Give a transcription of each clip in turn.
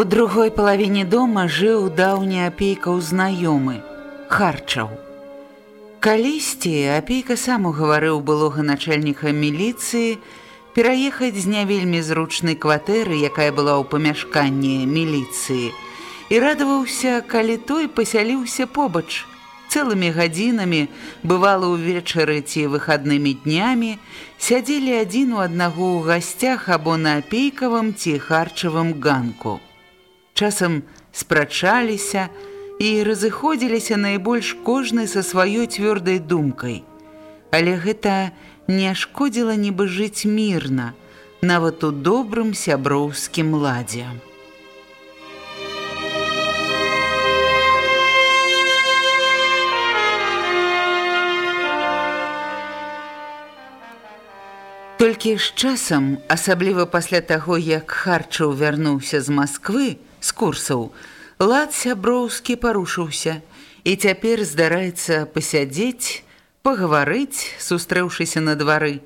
У другой палавіне дома жыў даўні апейкаў знаёмы, харчаў. Калісьці апейка сам угаварыў былога начальніка міліцыі пераехаць з не вельмі зручнай кватэры, якая была ў памяшканні міліцыі, і радаваўся, калі той пасяліўся побач. Цэлымі гадзінамі бывала ўвечары ці выхаднымі днямі, сядзелі адзін у аднаго ў гасцях або на апейкавым ці харчавым ганку часам спрачаліся і разыходзіліся найбольш кожны са сваёй цвёрдай думкай. Але гэта не шкодзіла нібы жыць мірна, нават у добрым сяброўскім ладзе. Толькі з часам, асабліва пасля таго, як Харчаў вярнуўся з Масквы, з курсаў, лад сяброўскі парушыўся, і цяпер здараецца пасядзець, пагаварыць, сустрэўшыся на двары.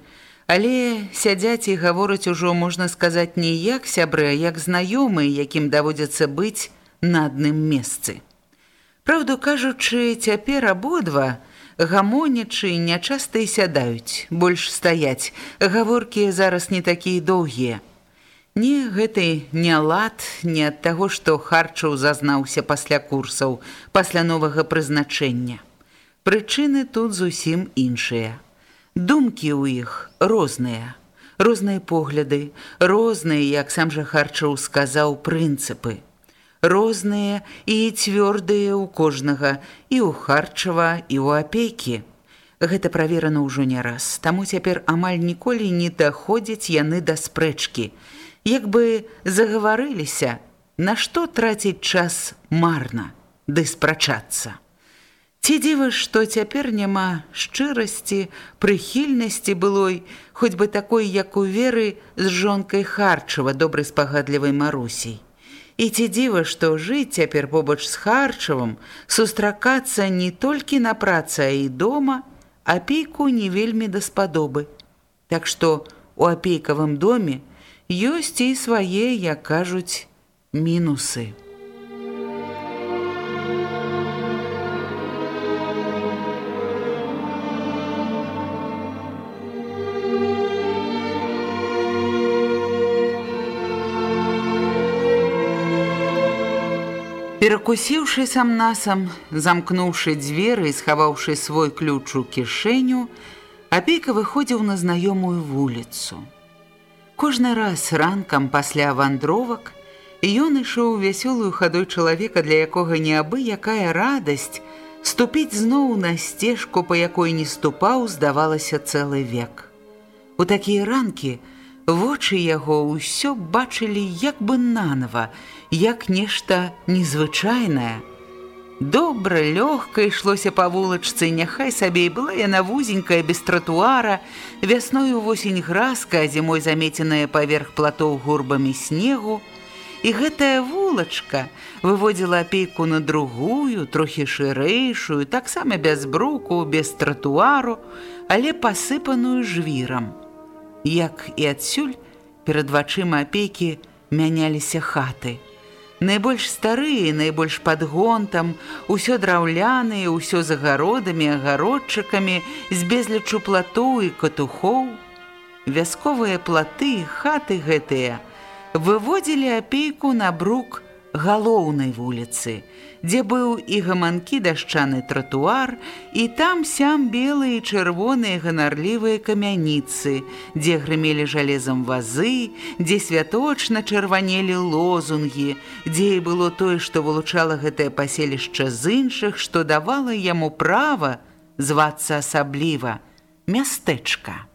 Але сядзяць і гавораць ужо можна сказаць не як сябры, а як знаёмы, якім даводзіцца быць на адным месцы. Праўду кажучы, цяпер абодва, гамонячы нячаста і сядаюць, больш стаяць, гаворкі зараз не такія доўгія. Не гэты не лад не ад таго, што харчаў зазнаўся пасля курсаў, пасля новага прызначэння. Прычыны тут зусім іншыя. Думкі ў іх розныя, розныя погляды, розныя, як сам жа харчаў сказаў прынцыпы. Розныя і цвёрдыя ў кожнага і ў харчава і ў апейкі. Гэта праверана ўжо не раз, таму цяпер амаль ніколі не даходзяць яны да спрэчкі, як бы загаварыліся, нашто траціць час марна, ды спрачацца. Ці дзіва, што цяпер няма шчырасці, прыхільнасці былой, хоць бы такой, як у веры з жонкай Харчава добрай спагадлівай Марусій. І ці дзіва, што жыць цяпер побач з Харчавым, сустракацца не толькі на працы, а і дома, апейку не вельмі даспадобы. Так што у апейкавым доме, ёсць і свае, як кажуць, мінусы. Перакусіўшы сам насам, замкнуўшы дзверы і схаваўшы свой ключ у кішэню, апейка выходзіў на знаёмую вуліцу. Кожны раз ранкам пасля вандровак ён ішоў вясёлую хадой чалавека, для якога неабы якая радасць ступіць зноў на сцежку, па якой не ступаў, здавалася цэлы век. У такія ранкі вочы яго ўсё бачылі як бы нанова, як нешта незвычайнае, Добра, лёгка ішлося па вулачцы, няхай сабе і была яна вузенькая без тратуара, вясною восень граска, зімой замеценая паверх платоў гурбамі снегу. І гэтая вулачка выводзіла апейку на другую, трохі шырэйшую, таксама без бруку, без тратуару, але пасыпаную жвірам. Як і адсюль перад вачыма апейкі мяняліся хаты – Найбольш старыя, найбольш пад гонтам, усё драўляныя, ўсё з агародамі, агародчыкамі, з безлічу платоў і катухоў. Вясковыя платы, хаты гэтыя выводзілі апейку на брук галоўнай вуліцы, дзе быў і гаманкі дашчаны тратуар, і там сям белыя і чырвоныя ганарлівыя камяніцы, дзе грымелі жалезам вазы, дзе святочна чырванелі лозунгі, дзе і было тое, што вылучала гэтае паселішча з іншых, што давала яму права звацца асабліва мястэчка.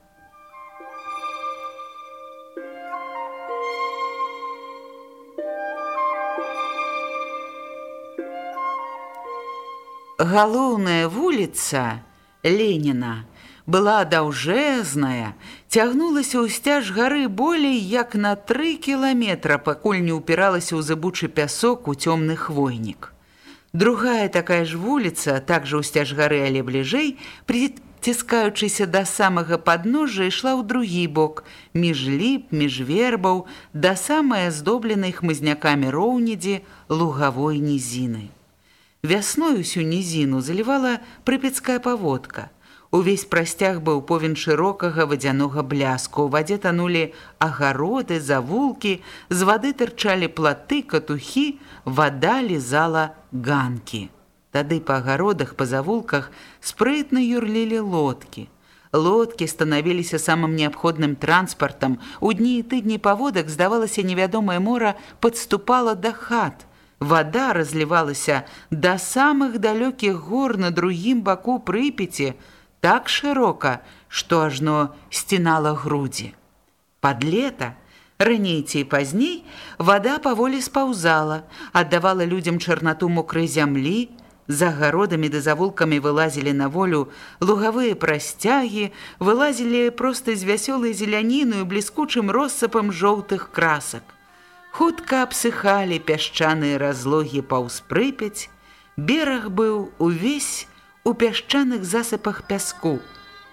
Галоўная вуліца Леніна была даўжэзная, цягнулася ў сцяж гары болей як на тры кіламетра, пакуль не ўпіралася ў забучы пясок у цёмны хвойнік. Другая такая ж вуліца, также ў сцяж гары, але бліжэй, приціскаючыся да самага падножжа, ішла ў другі бок, між ліп, між вербаў, да самай аздобленай хмызнякамі роўнедзі лугавой нізіны. Вясной усю нізіну залівала прыпецкая паводка. Увесь прасцяг быў повен шырокага вадзянога бляску. У вадзе танулі агароды, завулкі, з вады тырчалі платы, катухі, вада лізала ганкі. Тады па агародах, па завулках спрытна юрлілі лодкі. Лодкі станавіліся самым неабходным транспартам. У дні і тыдні паводак, здавалася, невядомае мора падступала да хат. Вада разлівалася да самых далёкіх гор на другім баку прыпеці так шырока, што ажно сцінала грудзі. Пад лета, раней ці пазней, вада паволі спаўзала, аддавала людзям чарнату мокрай зямлі, За гародамі ды завулкамі вылазілі на волю лугавыя прасцягі, вылазілі проста з вясёлай зеляніну і бліскучым россыпам жоўтых красак. Хутка абсыхалі пясчаныя разлогі паўз прыпяць, бераг быў увесь у пясчаных засыпах пяску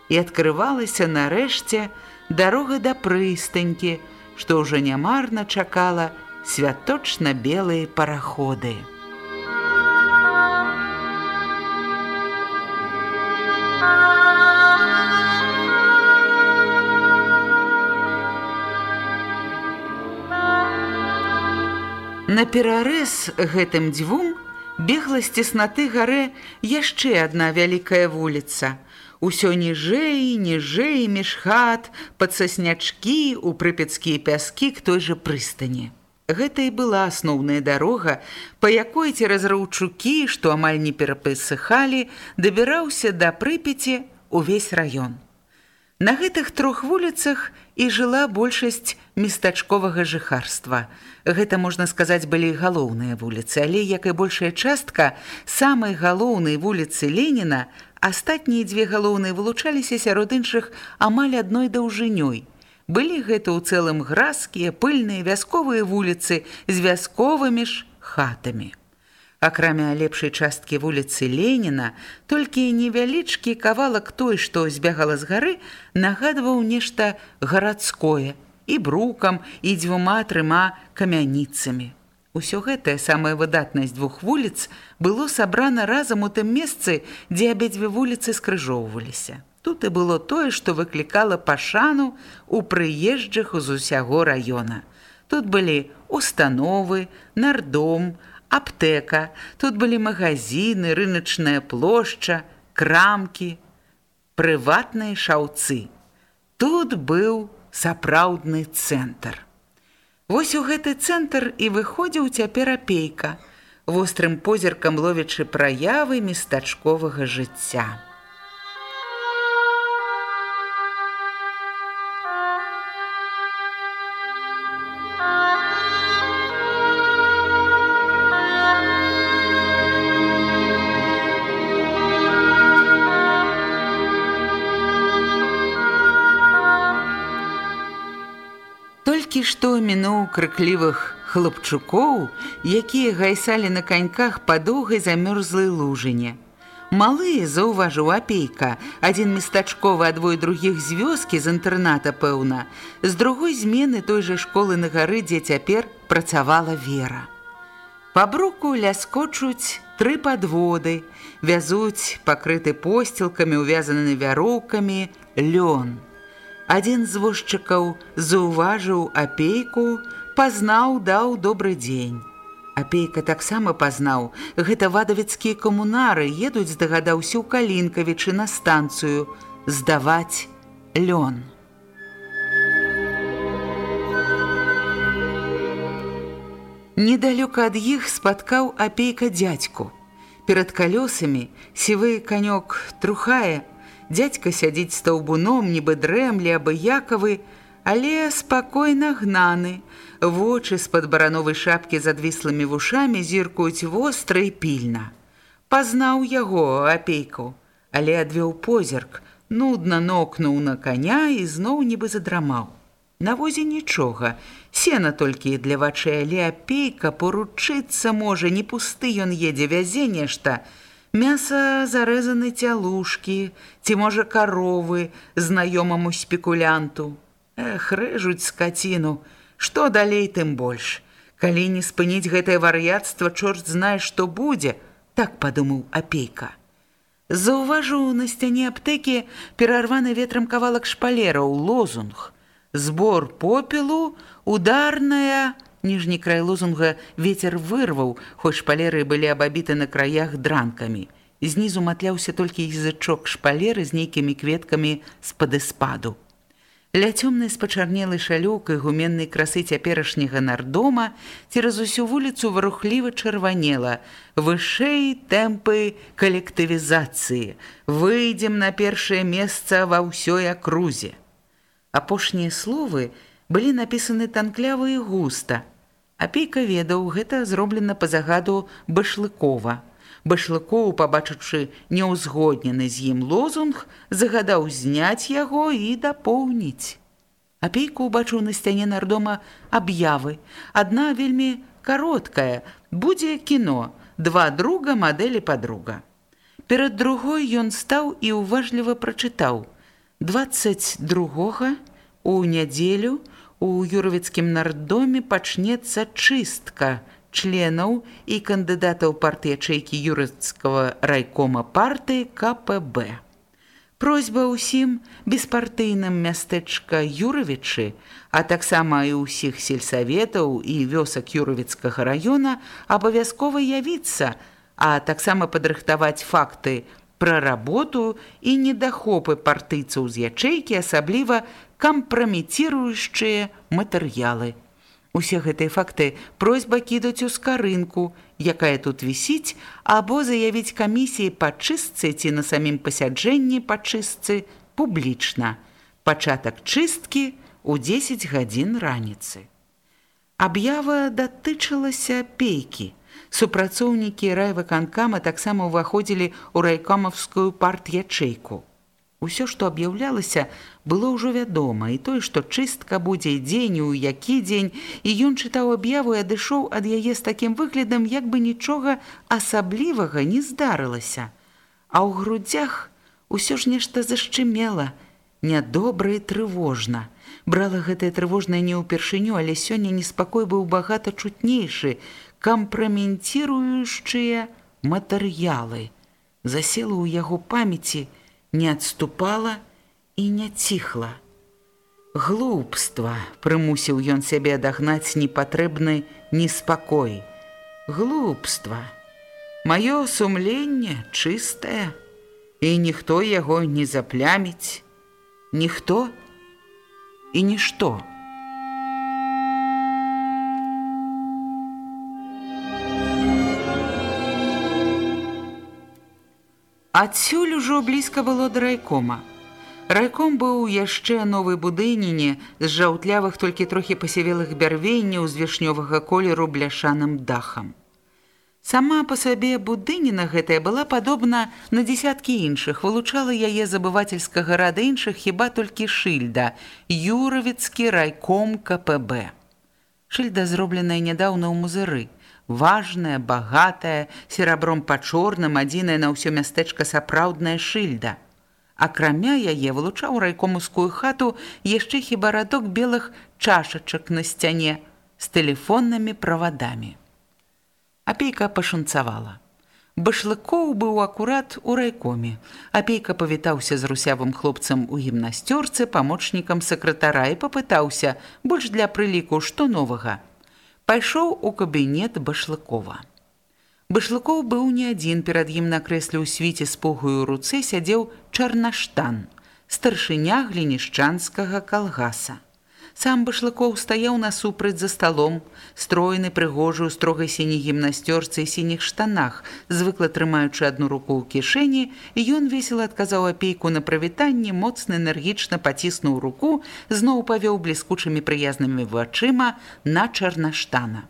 і адкрывалася нарэшце дарога да прыстанькі, што ўжо нямарна чакала святочна белыя параходы. На перарэз гэтым дзвюм бегла з цеснаты гарэ яшчэ адна вялікая вуліца. Усё ніжэй, ніжэй між хат, пад саснячкі, у прыпецкія пяскі к той жа прыстані. Гэта і была асноўная дарога, па якой цераз раўчукі, што амаль не перапысыхалі, дабіраўся да прыпеці ўвесь раён. На гэтых трох вуліцах і жыла большасць местачковага жыхарства. Гэта, можна сказаць, былі галоўныя вуліцы, але, як і большая частка, самай галоўнай вуліцы Леніна астатнія дзве галоўныя вылучаліся сярод іншых амаль адной даўжынёй. Былі гэта ў цэлым гразкія, пыльныя вясковыя вуліцы з вясковымі ж хатамі. Акрамя лепшай часткі вуліцы Леніна, толькі невялічкі кавалак той, што збягала з гары, нагадваў нешта гарадское і брукам і дзвюма-трыма камяніцамі. Усё гэтае самая выдатнасць двух вуліц было сабрана разам у тым месцы, дзе абедзве вуліцы скрыжоўваліся. Тут і было тое, што выклікала пашану у прыезджых з усяго раёна. Тут былі установы, нардом, аптэка, тут былі магазіны, рыначная плошча, крамкі, прыватныя шаўцы. Тут быў сапраўдны цэнтр. Вось у гэты цэнтр і выходзіў цяпер апейка, вострым позіркам ловячы праявы местачковага жыцця. Што мінуў крыклівых хлопчукоў, якія гайсалі на каньках па доўгай замёрзлай лужыне. Малыя заўважыў апейка, адзін местачковы адвой другіх з вёскі з інтэрната, пэўна, з другой змены той жа школы на гары, дзе цяпер працавала вера. Па бруку ляскочуць тры падводы, вязуць пакрыты посцілкамі, увязанымі вяроўкамі лён. Адзін з возчыкаў заўважыў апейку, пазнаў, даў добры дзень. Апейка таксама пазнаў, гэта вадавіцкія камунары едуць, здагадаўся ў калінкавічы на станцыю здаваць лён. Недалёка ад іх спаткаў апейка дзядзьку. Перад калёсамі сівы канёк трухае, Дядька сядзіць стаўбуном, нібы дрэмлі абыякавы, але спакойна гнаны. Вочы з-пад барановай шапкі з адвіслымі вушамі зіркуюць востра і пільна. Пазнаў яго апейку, але адвёў позірк, нудна нокнуў на каня і зноў нібы задрамаў. На возе нічога, сена толькі для вачэй, але апейка поручыцца можа, не пусты ён едзе, вязе нешта, Мяса зарэзаны цялушкі, ці можа каровы знаёмаму спекулянту. Эх, рэжуць скаціну, што далей тым больш. Калі не спыніць гэтае вар'яцтва, чорт знае, што будзе, так падумаў апейка. Заўважу на сцяне аптэкі перарваны ветрам кавалак шпалераў лозунг. Збор попелу, ударная, ніжні край лозунга ветер вырваў, хоць шпалеры былі абабіты на краях дранкамі. Знізу матляўся толькі язычок шпалеры з нейкімі кветкамі з-пад эспаду. Ля цёмнай спачарнелай шалёўкай гуменнай красы цяперашняга нардома цераз усю вуліцу варухліва чырванела. Вышэй тэмпы калектывізацыі. Выйдзем на першае месца ва ўсёй акрузе. Апошнія словы былі напісаны танклява і густа – Апейка ведаў, гэта зроблена па загаду башлыкова. Башлыкоў, пабачыўшы неўзгоднены з ім лозунг, загадаў зняць яго і дапоўніць. Апейку ўбачыў на сцяне нардома аб'явы. Адна вельмі кароткая, будзе кіно, два друга мадэлі падруга. Перад другой ён стаў і ўважліва прачытаў: 22 у нядзелю, у юрвіцкім нардоме пачнецца чыстка членаў і кандыдатаў парты ячэйкі юрыцкага райкома партыі КПБ. Просьба ўсім беспартыйным мястэчка Юрывічы, а таксама і ўсіх сельсаветаў і вёсак Юрывіцкага раёна абавязкова явіцца, а таксама падрыхтаваць факты пра работу і недахопы партыйцаў з ячэйкі, асабліва кампраметіруючыя матэрыялы. Усе гэтыя факты просьба кідаць у скарынку, якая тут вісіць, або заявіць камісіі па чыстцы ці на самім пасяджэнні па чыстцы публічна. Пачатак чысткі ў 10 гадзін раніцы. Аб'ява датычылася пейкі. Супрацоўнікі райвыканкама таксама ўваходзілі ў райкомавскую парт-ячэйку. Усё, што аб'яўлялася, было ўжо вядома, і тое, што чыстка будзе дзень у які дзень, і ён чытаў аб'яву і адышоў ад яе з такім выглядам, як бы нічога асаблівага не здарылася. А ў грудзях усё ж нешта зашчымела, нядобра і трывожна. Брала гэтае трывожнае не ўпершыню, але сёння неспакой быў багата чутнейшы, кампраменціруючыя матэрыялы. Засела ў яго памяці, не адступала і не ціхла. Глупства прымусіў ён сябе адагнаць непатрэбны неспакой. Глупства. Маё сумленне чыстае, і ніхто яго не запляміць, ніхто і нішто. Адсюль ужо блізка было да райкома. Райком быў яшчэ новай будыніне з жаўтлявых толькі трохі пасявелых бярвенняў з вішнёвага колеру бляшаным дахам. Сама па сабе будыніна гэтая была падобна на дзесяткі іншых, вылучала яе забывательскага рада іншых хіба толькі шыльда, Юравіцкі райком КПБ. Шыльда зробленая нядаўна ў музыры важная, багатая, серабром па-чорным, адзіная на ўсё мястэчка сапраўдная шыльда. Акрамя яе вылучаў райкомускую хату яшчэ хіба радок белых чашачак на сцяне з тэлефоннымі правадамі. Апейка пашанцавала. Башлыкоў быў акурат у райкоме. Апейка павітаўся з русявым хлопцам у гімнасцёрцы, памочнікам сакратара і папытаўся, больш для прыліку, што новага – пайшоў у кабінет башлыкова. Башлыкоў быў не адзін перад ім на крэсле ў свіце з пугаю руцэ сядзеў чарнаштан, старшыня глінішчанскага калгаса. Сам башлыкоў стаяў насупраць за сталом, стройны прыгожую строгай сіняй гімнасцёрцы і сініх штанах, звыкла трымаючы адну руку ў кішэні, і ён весела адказаў апейку на прывітанне, моцна энергічна паціснуў руку, зноў павёў бліскучымі прыязнымі вачыма на чарнаштана.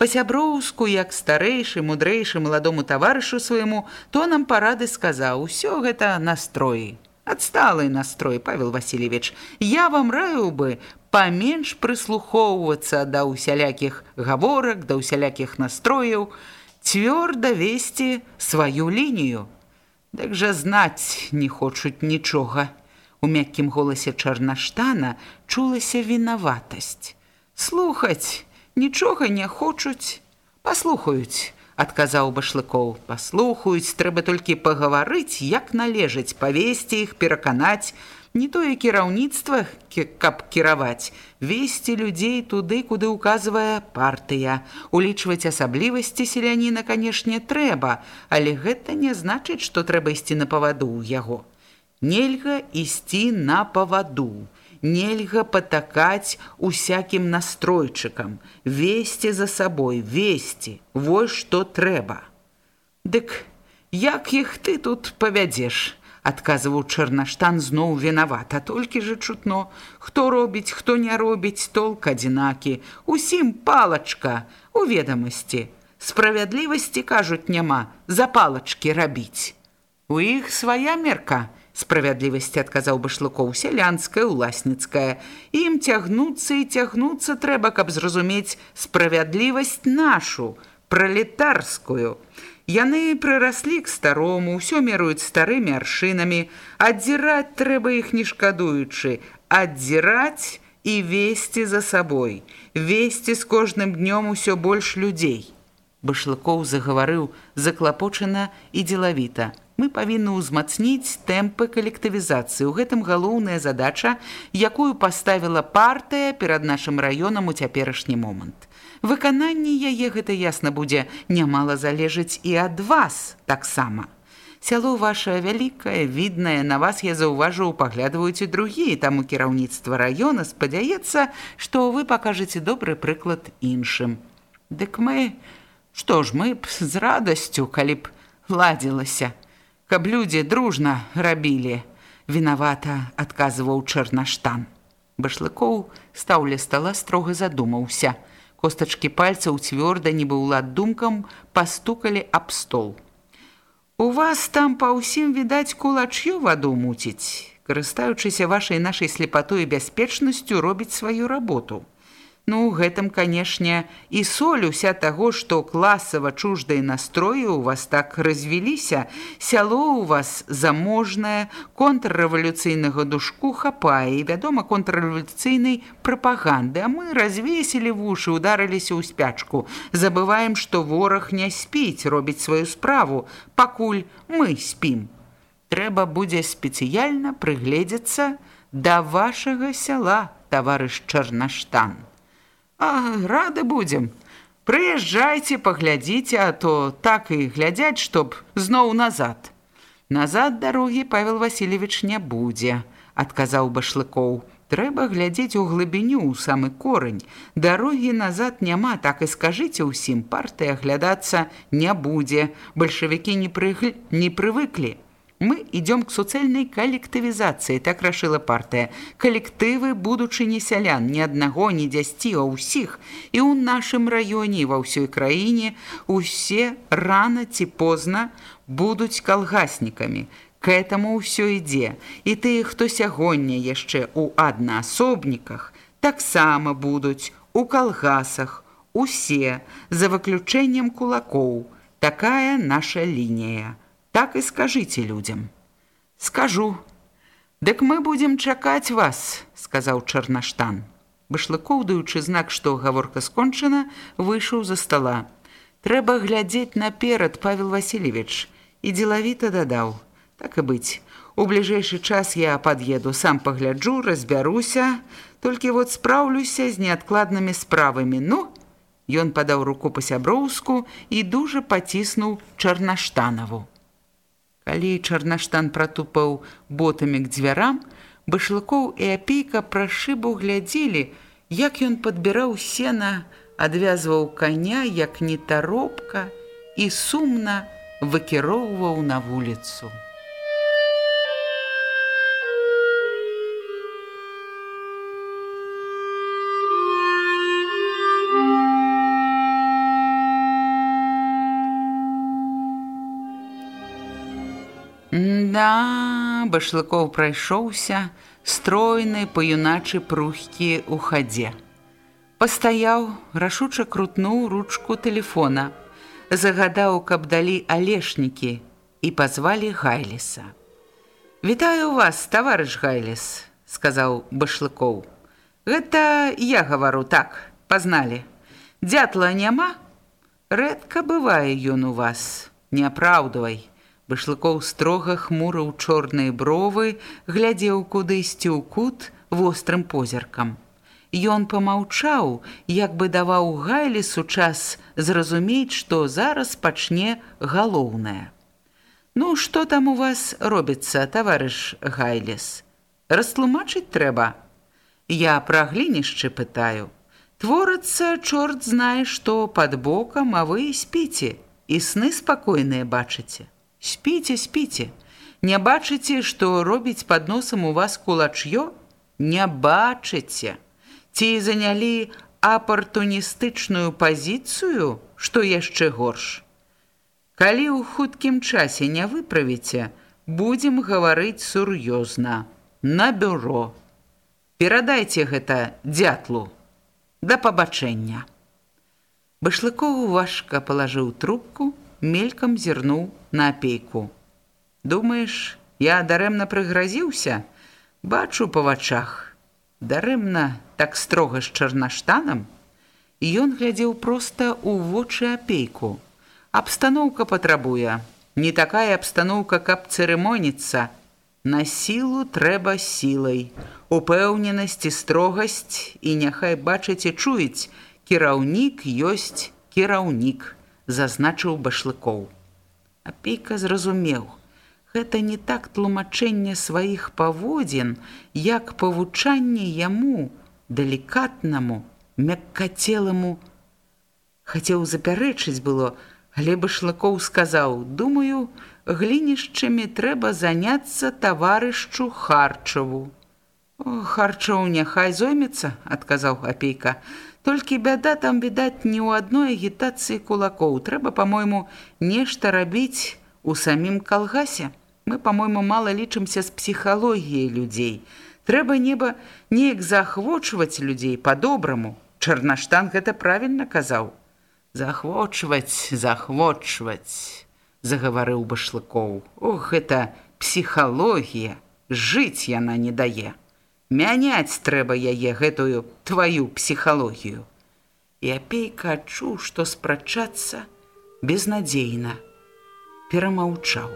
Па-сяброўску, як старэйшы, мудрэйшы маладому таварышу свайму, то нам парады сказаў: усё гэта настроі. Адсталы настрой, Павел Васильевич, я вам раю бы паменш прыслухоўвацца да ўсялякіх гаворак, да ўсялякіх настрояў, цвёрда весці сваю лінію. Дак жа знаць не хочуць нічога. У мяккім голасе чарнаштана чулася вінаватасць. Слухаць, нічога не хочуць, паслухаюць, адказаў башлыкоў. Паслухаюць, трэба толькі пагаварыць, як належаць, павесці іх, пераканаць, не тое кіраўніцтва, каб кіраваць, весці людзей туды, куды ўказвае партыя. Улічваць асаблівасці селяніна, канешне, трэба, але гэта не значыць, што трэба ісці на паваду ў яго. Нельга ісці на паваду. Нельга патакаць усякім настройчыкам, весці за сабой, весці, вось што трэба. Дык як іх ты тут павядзеш? адказваў чарнаштан зноў вінавата. Толькі же чутно хто робіць хто не робіць толк адзінакі. Усім палачка у ведамасці. Справядлівасці кажуць няма за палачкі рабіць. У іх свая мерка справядлівасці адказаў башлыкоў сялянская уласніцкая. Ім цягнуцца і цягнуцца трэба каб зразумець справядлівасць нашу пралетарскую. Яны прыраслі к старому, ўсё меруюць старымі аршынамі, аддзіраць трэба іх не шкадуючы, аддзіраць і весці за сабой, весці з кожным днём усё больш людзей. Башлыкоў загаварыў заклапочана і дзелавіта. Мы павінны ўзмацніць тэмпы калектывізацыі. У гэтым галоўная задача, якую паставіла партыя перад нашым раёнам у цяперашні момант. Выкананне яе гэта ясна будзе нямала залежыць і ад вас таксама. Сяло ваше вялікае, віднае, на вас я заўважыў, паглядваюць і другія, таму кіраўніцтва раёна спадзяецца, што вы пакажаце добры прыклад іншым. Дык мы, што ж мы б з радасцю, калі б ладзілася, каб людзі дружна рабілі, вінавата адказваў чарнаштан. Башлыкоў стаўля стала строга задумаўся – Костачкі пальцаў цвёрда, нібы ўлад думкам, пастукалі аб стол. У вас там па ўсім відаць кулач'ё ваду муціць, карыстаючыся вашай нашай слепатой бяспечнасцю робіць сваю работу. Ну, гэтым, канешне, і соль уся таго, што класава чуждай настроі ў вас так развіліся, сяло ў вас заможнае, контррэвалюцыйнага душку хапае і, вядома, контррэвалюцыйнай прапаганды, А мы развесілі вушы, ударыліся ў спячку. Забываем, што вораг не спіць, робіць сваю справу, пакуль мы спім. Трэба будзе спецыяльна прыгледзецца да вашага сяла, таварыш Чарнаштан. А рады будзем. Прыязджайце, паглядзіце, а то так і глядзяць, чтоб зноў назад. Назад дарогі Павел Васильевич не будзе, адказаў башлыкоў. Трэба глядзець у глыбіню ў самы корань. Дарогі назад няма, так і скажыце ўсім, партыя глядацца не будзе. Бальшавікі не, прыгл... не прывыклі. Мы идем к суцэльнай калектывізацыі, так рашыла партыя. Калектывы будучыні сялян ні аднаго, ні дзясці, а ўсіх. І ў нашым раёне ва ўсёй краіне усе рана ці позна будуць калгаснікамі. К этому ўсё ідзе. І тыя, хто сягоння яшчэ ў аднаасобніках, таксама будуць у калгасах, усе, за выключэннем кулакоў. Такая наша лінія так і скажыце людзям. Скажу. Дык мы будзем чакаць вас, сказаў Чарнаштан. Башлыкоўдаючы знак, што гаворка скончана, выйшаў за стола. Трэба глядзець наперад, Павел Васильевич, і дзелавіта дадаў: Так і быць. У бліжэйшы час я пад'еду, сам пагляджу, разбяруся, толькі вот спраўлюся з неадкладнымі справамі. Ну, Ён падаў руку па-сяброўску і дужа паціснуў чарнаштанаву. Калі чарнаштан пратупаў ботамі к дзвярам, башлыкоў і апейка пра шыбу глядзелі, як ён падбіраў сена, адвязваў каня як нетаропка і сумна выкіроўваў на вуліцу. Да, башлыкоў прайшоўся, стройны па-юначы прухкі ў хадзе. Пастаяў, рашуча крутнуў ручку тэлефона, загадаў, каб далі алешнікі і пазвалі Гайліса. «Вітаю вас, таварыш Гайліс», – сказаў башлыкоў. «Гэта я гавару так, пазналі. Дятла няма? Рэдка бывае ён у вас, не апраўдвай». Башлыкоў строга хмурыў чорныя бровы, глядзеў кудысьці ў кут вострым позіркам. Ён памаўчаў, як бы даваў гайлісу час зразумець, што зараз пачне галоўнае. Ну, што там у вас робіцца, таварыш Гайліс? Растлумачыць трэба. Я пра глінішчы пытаю. Творацца, чорт знае, што пад бокам, а вы спіце, і сны спакойныя бачыце. Спіце, спіце. Не бачыце, што робіць пад носам у вас кулач'ё? Не бачыце. Ці занялі апартуністычную пазіцыю, што яшчэ горш. Калі ў хуткім часе не выправіце, будзем гаварыць сур'ёзна. На бюро. Перадайце гэта дятлу. Да пабачэння. Башлыкоў важка палажыў трубку, мелькам зірнуў на апейку. Думаеш, я дарэмна прыгразіўся, бачу па вачах. Дарэмна так строга з чарнаштанам, і ён глядзеў проста ў вочы апейку. Абстаноўка патрабуе, не такая абстаноўка, каб цырымоніцца. На сілу трэба сілай, упэўненасць і строгасць і няхай бачыць і чуюць, кіраўнік ёсць кіраўнік зазначыў башлыкоў. Апейка зразумеў, гэта не так тлумачэнне сваіх паводзін, як павучанне яму, далікатнаму, мяккацеламу. Хацеў запярэчыць было, але башлыкоў сказаў: « Думаю, глінішчамі трэба заняцца таварышчу харчаву. Харчоў няхай зоймецца, адказаў апейка. Толькі бяда там відаць не ў адной агітацыі кулакоў. Трэба, па-мойму, нешта рабіць у самім калгасе. Мы, па-мойму, мала лічымся з псіхалогіяй людзей. Трэба неба неяк заахвочваць людзей па-добраму. Чарнаштан гэта правільна казаў. Захвочваць, захвочваць, загаварыў башлыкоў. Ох, гэта псіхалогія, жыць яна не дае мяняць трэба яе гэтую тваю псіхалогію. І апейка адчуў, што спрачацца безнадзейна, перамаўчаў.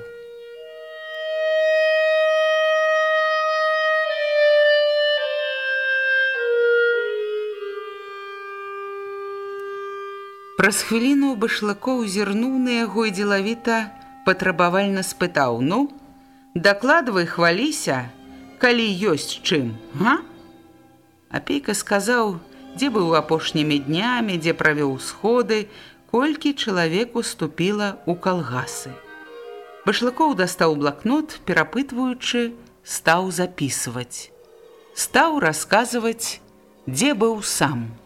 Праз хвіліну башлакоў зірнуў на яго і дзелавіта патрабавальна спытаў: « Ну, дакладвай хваліся, калі ёсць чым га? Апейка сказаў дзе быў апошнімі днямі дзе правёў сходы колькі чалавек уступіла ў калгасы. Башлыкоў дастаў блакнот перапытваючы стаў записываць стаў расказваць дзе быў сам. у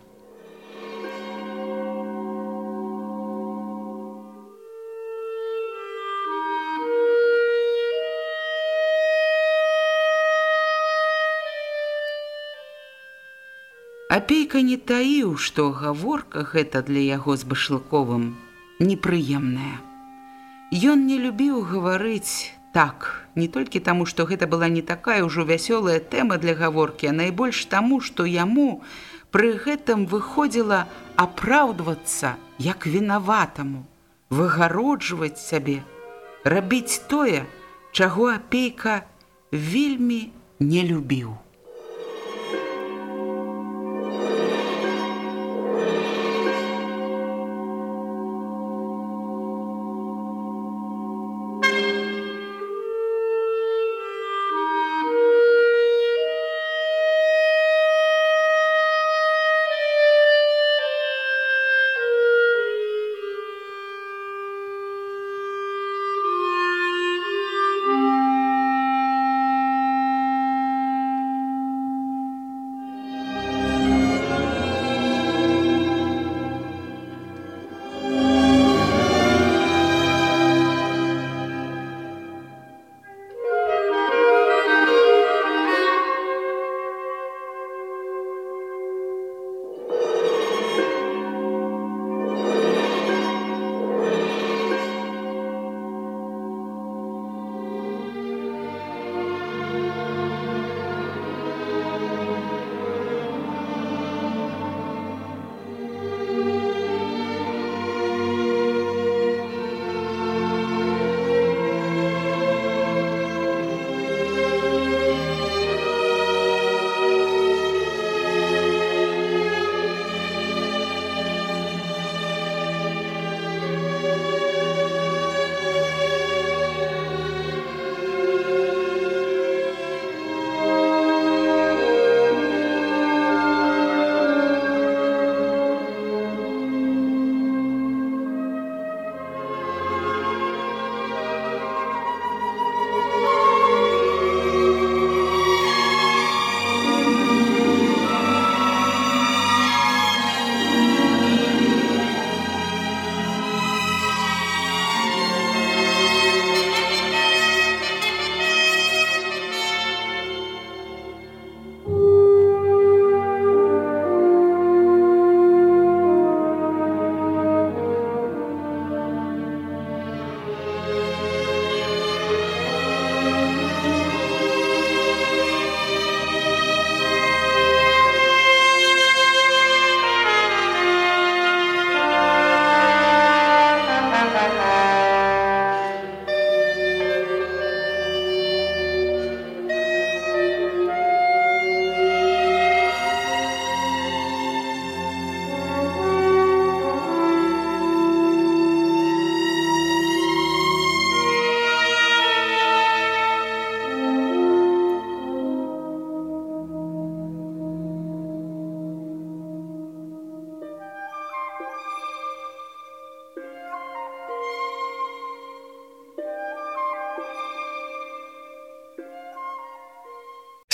Апейка не таіў, што гаворка гэта для яго з башлыковым непрыемная. Ён не любіў гаварыць так, не толькі таму, што гэта была не такая ўжо вясёлая тэма для гаворкі, а найбольш таму, што яму пры гэтым выходзіла апраўдвацца як вінаватаму, выгароджваць сябе, рабіць тое, чаго апейка вельмі не любіў.